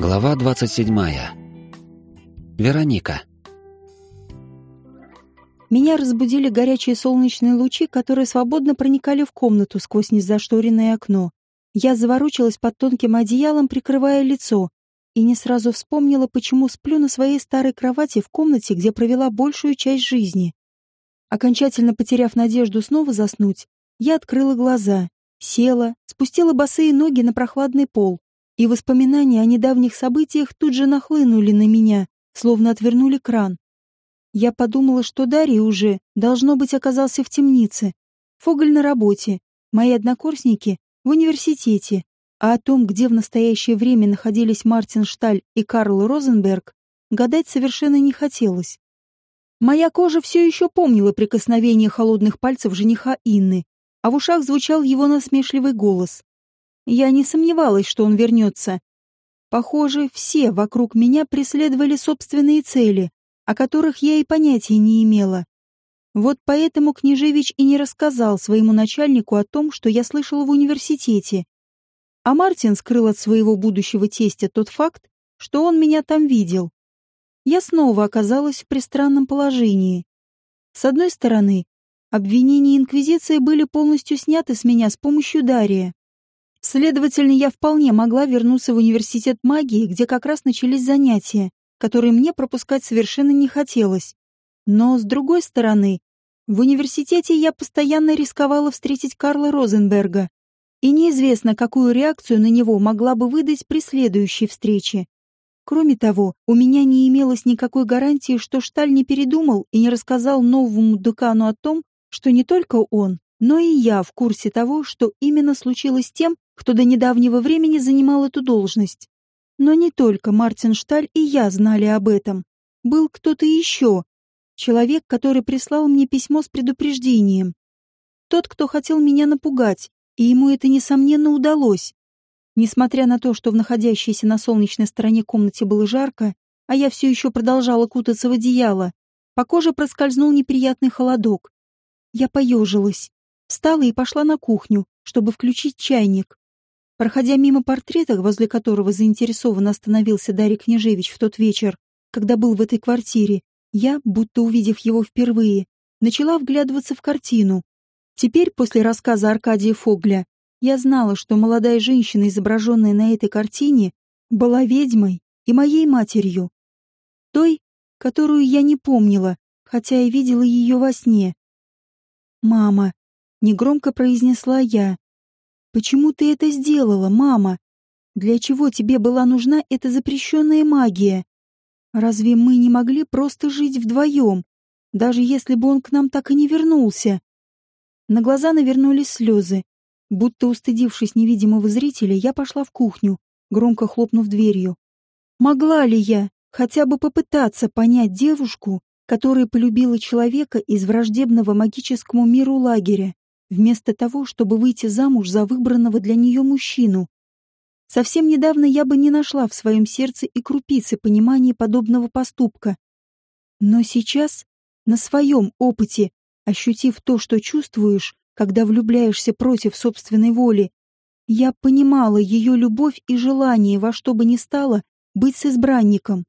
Глава 27. Вероника. Меня разбудили горячие солнечные лучи, которые свободно проникали в комнату сквозь незашторенное окно. Я заворочилась под тонким одеялом, прикрывая лицо, и не сразу вспомнила, почему сплю на своей старой кровати в комнате, где провела большую часть жизни. Окончательно потеряв надежду снова заснуть, я открыла глаза, села, спустила босые ноги на прохладный пол, и воспоминания о недавних событиях тут же нахлынули на меня, словно отвернули кран. Я подумала, что Дарья уже, должно быть, оказался в темнице. Фоголь на работе, мои однокурсники в университете, а о том, где в настоящее время находились Мартин Шталь и Карл Розенберг, гадать совершенно не хотелось. Моя кожа все еще помнила прикосновение холодных пальцев жениха Инны, а в ушах звучал его насмешливый голос. Я не сомневалась, что он вернется. Похоже, все вокруг меня преследовали собственные цели, о которых я и понятия не имела. Вот поэтому Княжевич и не рассказал своему начальнику о том, что я слышала в университете. А Мартин скрыл от своего будущего тестя тот факт, что он меня там видел. Я снова оказалась в пристранном положении. С одной стороны, обвинения Инквизиции были полностью сняты с меня с помощью Дария. Следовательно, я вполне могла вернуться в университет магии, где как раз начались занятия, которые мне пропускать совершенно не хотелось. Но, с другой стороны, в университете я постоянно рисковала встретить Карла Розенберга, и неизвестно, какую реакцию на него могла бы выдать при следующей встрече. Кроме того, у меня не имелось никакой гарантии, что Шталь не передумал и не рассказал новому декану о том, что не только он, но и я в курсе того, что именно случилось с тем, кто до недавнего времени занимал эту должность. Но не только Мартин Шталь и я знали об этом. Был кто-то еще. Человек, который прислал мне письмо с предупреждением. Тот, кто хотел меня напугать, и ему это, несомненно, удалось. Несмотря на то, что в находящейся на солнечной стороне комнате было жарко, а я все еще продолжала кутаться в одеяло, по коже проскользнул неприятный холодок. Я поежилась, встала и пошла на кухню, чтобы включить чайник. Проходя мимо портрета, возле которого заинтересованно остановился Дарий Княжевич в тот вечер, когда был в этой квартире, я, будто увидев его впервые, начала вглядываться в картину. Теперь, после рассказа Аркадия Фогля, я знала, что молодая женщина, изображенная на этой картине, была ведьмой и моей матерью. Той, которую я не помнила, хотя и видела ее во сне. «Мама», — негромко произнесла я, Почему ты это сделала, мама? Для чего тебе была нужна эта запрещенная магия? Разве мы не могли просто жить вдвоем, даже если бы он к нам так и не вернулся? На глаза навернулись слезы. Будто устыдившись невидимого зрителя, я пошла в кухню, громко хлопнув дверью. Могла ли я хотя бы попытаться понять девушку, которая полюбила человека из враждебного магическому миру лагеря? Вместо того, чтобы выйти замуж за выбранного для нее мужчину. Совсем недавно я бы не нашла в своем сердце и крупицы понимания подобного поступка. Но сейчас, на своем опыте, ощутив то, что чувствуешь, когда влюбляешься против собственной воли, я понимала ее любовь и желание во что бы ни стало быть с избранником.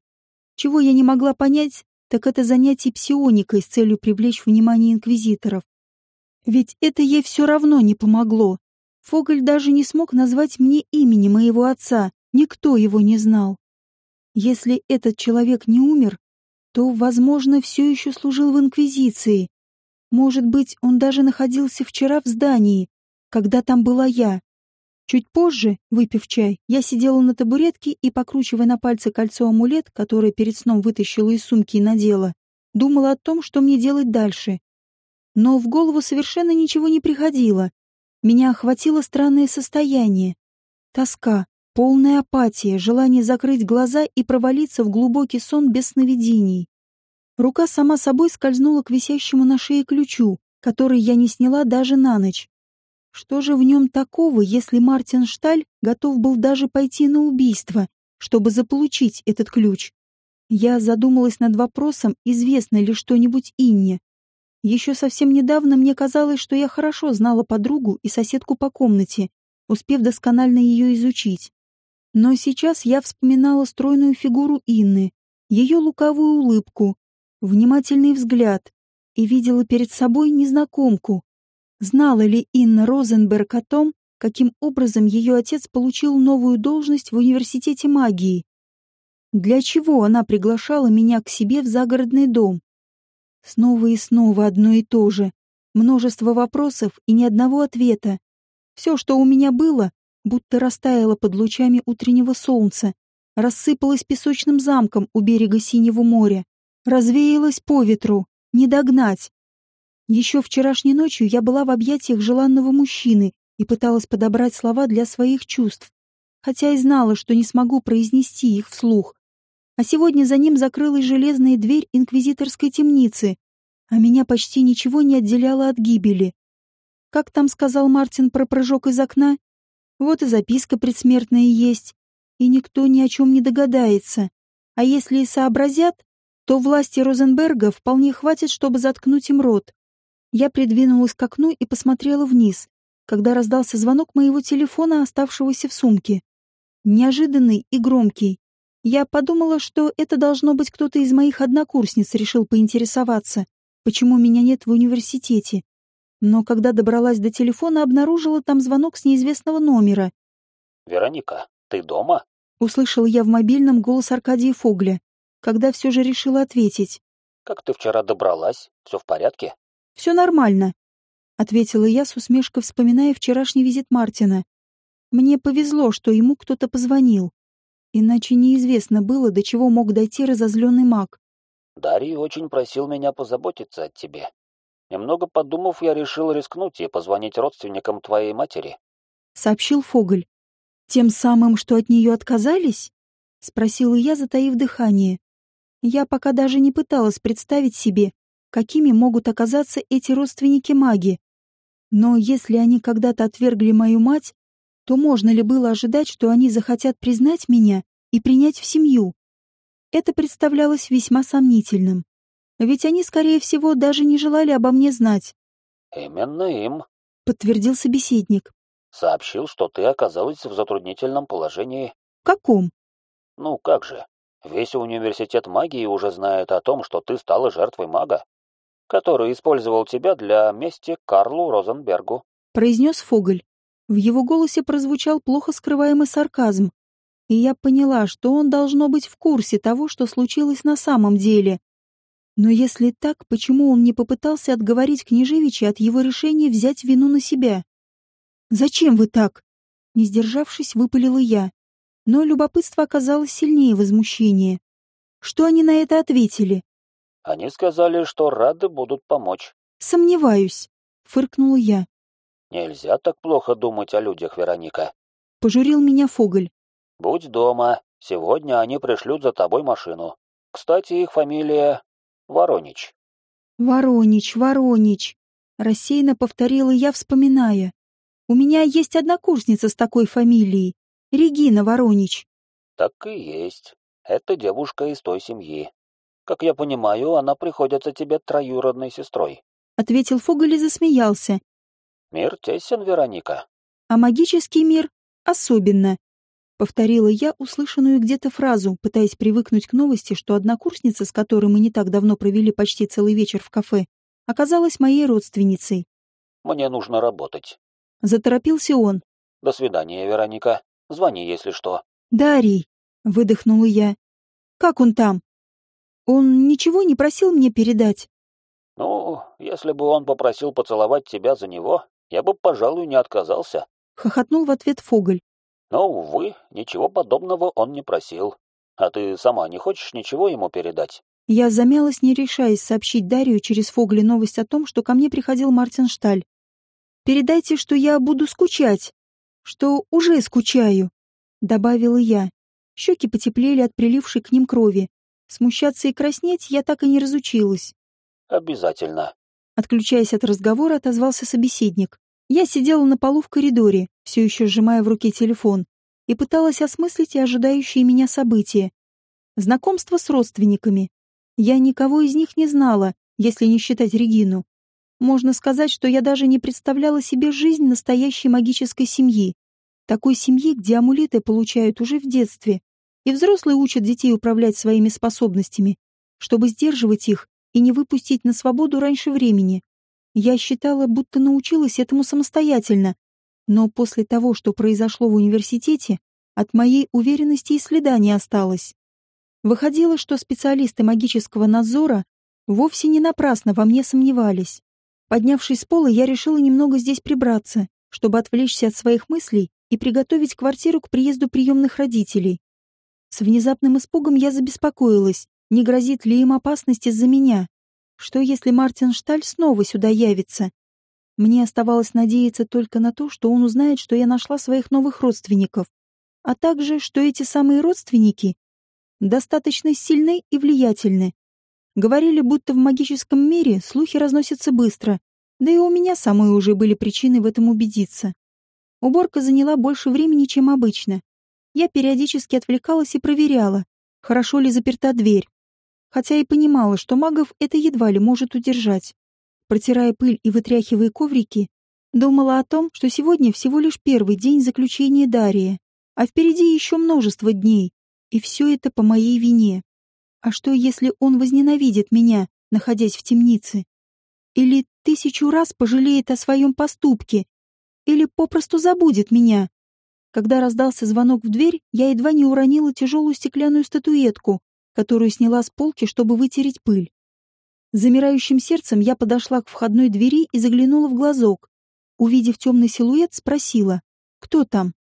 Чего я не могла понять, так это занятие псионикой с целью привлечь внимание инквизиторов. Ведь это ей все равно не помогло. Фоголь даже не смог назвать мне имени моего отца, никто его не знал. Если этот человек не умер, то, возможно, все еще служил в Инквизиции. Может быть, он даже находился вчера в здании, когда там была я. Чуть позже, выпив чай, я сидела на табуретке и, покручивая на пальце кольцо-амулет, которое перед сном вытащила из сумки и надела, думала о том, что мне делать дальше. Но в голову совершенно ничего не приходило. Меня охватило странное состояние. Тоска, полная апатия, желание закрыть глаза и провалиться в глубокий сон без сновидений. Рука сама собой скользнула к висящему на шее ключу, который я не сняла даже на ночь. Что же в нем такого, если Мартин Шталь готов был даже пойти на убийство, чтобы заполучить этот ключ? Я задумалась над вопросом, известно ли что-нибудь Инне. Еще совсем недавно мне казалось, что я хорошо знала подругу и соседку по комнате, успев досконально ее изучить. Но сейчас я вспоминала стройную фигуру Инны, ее лукавую улыбку, внимательный взгляд и видела перед собой незнакомку. Знала ли Инна Розенберг о том, каким образом ее отец получил новую должность в университете магии? Для чего она приглашала меня к себе в загородный дом? Снова и снова одно и то же. Множество вопросов и ни одного ответа. Все, что у меня было, будто растаяло под лучами утреннего солнца, рассыпалось песочным замком у берега Синего моря, развеялось по ветру, не догнать. Еще вчерашней ночью я была в объятиях желанного мужчины и пыталась подобрать слова для своих чувств, хотя и знала, что не смогу произнести их вслух. А сегодня за ним закрылась железная дверь инквизиторской темницы, а меня почти ничего не отделяло от гибели. Как там сказал Мартин про прыжок из окна? Вот и записка предсмертная есть, и никто ни о чем не догадается. А если и сообразят, то власти Розенберга вполне хватит, чтобы заткнуть им рот. Я придвинулась к окну и посмотрела вниз, когда раздался звонок моего телефона, оставшегося в сумке. Неожиданный и громкий. Я подумала, что это должно быть кто-то из моих однокурсниц решил поинтересоваться, почему меня нет в университете. Но когда добралась до телефона, обнаружила там звонок с неизвестного номера. «Вероника, ты дома?» Услышал я в мобильном голос Аркадия Фогля, когда все же решила ответить. «Как ты вчера добралась? Все в порядке?» «Все нормально», — ответила я с усмешкой, вспоминая вчерашний визит Мартина. Мне повезло, что ему кто-то позвонил. Иначе неизвестно было, до чего мог дойти разозленный маг. Дарий очень просил меня позаботиться о тебе. Немного подумав, я решил рискнуть и позвонить родственникам твоей матери. Сообщил Фоголь. Тем самым, что от нее отказались? Спросила я, затаив дыхание. Я пока даже не пыталась представить себе, какими могут оказаться эти родственники-маги. Но если они когда-то отвергли мою мать, то можно ли было ожидать, что они захотят признать меня и принять в семью? Это представлялось весьма сомнительным. Ведь они, скорее всего, даже не желали обо мне знать. «Именно им», — подтвердил собеседник. «Сообщил, что ты оказалась в затруднительном положении». «Каком?» «Ну как же, весь университет магии уже знает о том, что ты стала жертвой мага, который использовал тебя для мести Карлу Розенбергу», — произнес Фоголь. В его голосе прозвучал плохо скрываемый сарказм, и я поняла, что он должно быть в курсе того, что случилось на самом деле. Но если так, почему он не попытался отговорить Княжевича от его решения взять вину на себя? «Зачем вы так?» Не сдержавшись, выпалила я. Но любопытство оказалось сильнее возмущения. Что они на это ответили? «Они сказали, что рады будут помочь». «Сомневаюсь», — фыркнула я. «Нельзя так плохо думать о людях, Вероника». Пожурил меня Фоголь. «Будь дома. Сегодня они пришлют за тобой машину. Кстати, их фамилия Воронич. Воронич, Воронич. Рассеянно повторила я, вспоминая. У меня есть однокурсница с такой фамилией. Регина Воронич. Так и есть. Это девушка из той семьи. Как я понимаю, она приходится тебе троюродной сестрой. Ответил Фоголь и засмеялся. Мир тесен, Вероника. А магический мир особенно. Повторила я услышанную где-то фразу, пытаясь привыкнуть к новости, что однокурсница, с которой мы не так давно провели почти целый вечер в кафе, оказалась моей родственницей. «Мне нужно работать». Заторопился он. «До свидания, Вероника. Звони, если что». «Дарий», — выдохнула я. «Как он там? Он ничего не просил мне передать?» «Ну, если бы он попросил поцеловать тебя за него, я бы, пожалуй, не отказался», — хохотнул в ответ Фоголь. Но, увы, ничего подобного он не просил. А ты сама не хочешь ничего ему передать? Я замялась, не решаясь сообщить Дарью через Фогли новость о том, что ко мне приходил Мартин Шталь. «Передайте, что я буду скучать, что уже скучаю», — добавила я. Щеки потеплели от прилившей к ним крови. Смущаться и краснеть я так и не разучилась. «Обязательно». Отключаясь от разговора, отозвался собеседник. Я сидела на полу в коридоре, все еще сжимая в руке телефон, и пыталась осмыслить ожидающие меня события. Знакомство с родственниками. Я никого из них не знала, если не считать Регину. Можно сказать, что я даже не представляла себе жизнь настоящей магической семьи. Такой семьи, где амулеты получают уже в детстве, и взрослые учат детей управлять своими способностями, чтобы сдерживать их и не выпустить на свободу раньше времени. Я считала, будто научилась этому самостоятельно, но после того, что произошло в университете, от моей уверенности и следа не осталось. Выходило, что специалисты магического надзора вовсе не напрасно во мне сомневались. Поднявшись с пола, я решила немного здесь прибраться, чтобы отвлечься от своих мыслей и приготовить квартиру к приезду приемных родителей. С внезапным испугом я забеспокоилась, не грозит ли им опасность из-за меня. Что, если Мартин Шталь снова сюда явится? Мне оставалось надеяться только на то, что он узнает, что я нашла своих новых родственников, а также, что эти самые родственники достаточно сильны и влиятельны. Говорили, будто в магическом мире слухи разносятся быстро, да и у меня самой уже были причины в этом убедиться. Уборка заняла больше времени, чем обычно. Я периодически отвлекалась и проверяла, хорошо ли заперта дверь. Хотя и понимала, что магов это едва ли может удержать. Протирая пыль и вытряхивая коврики, думала о том, что сегодня всего лишь первый день заключения Дария, а впереди еще множество дней, и все это по моей вине. А что, если он возненавидит меня, находясь в темнице? Или тысячу раз пожалеет о своем поступке или попросту забудет меня. Когда раздался звонок в дверь, я едва не уронила тяжелую стеклянную статуэтку, которую сняла с полки, чтобы вытереть пыль. Замирающим сердцем я подошла к входной двери и заглянула в глазок. Увидев темный силуэт, спросила, кто там.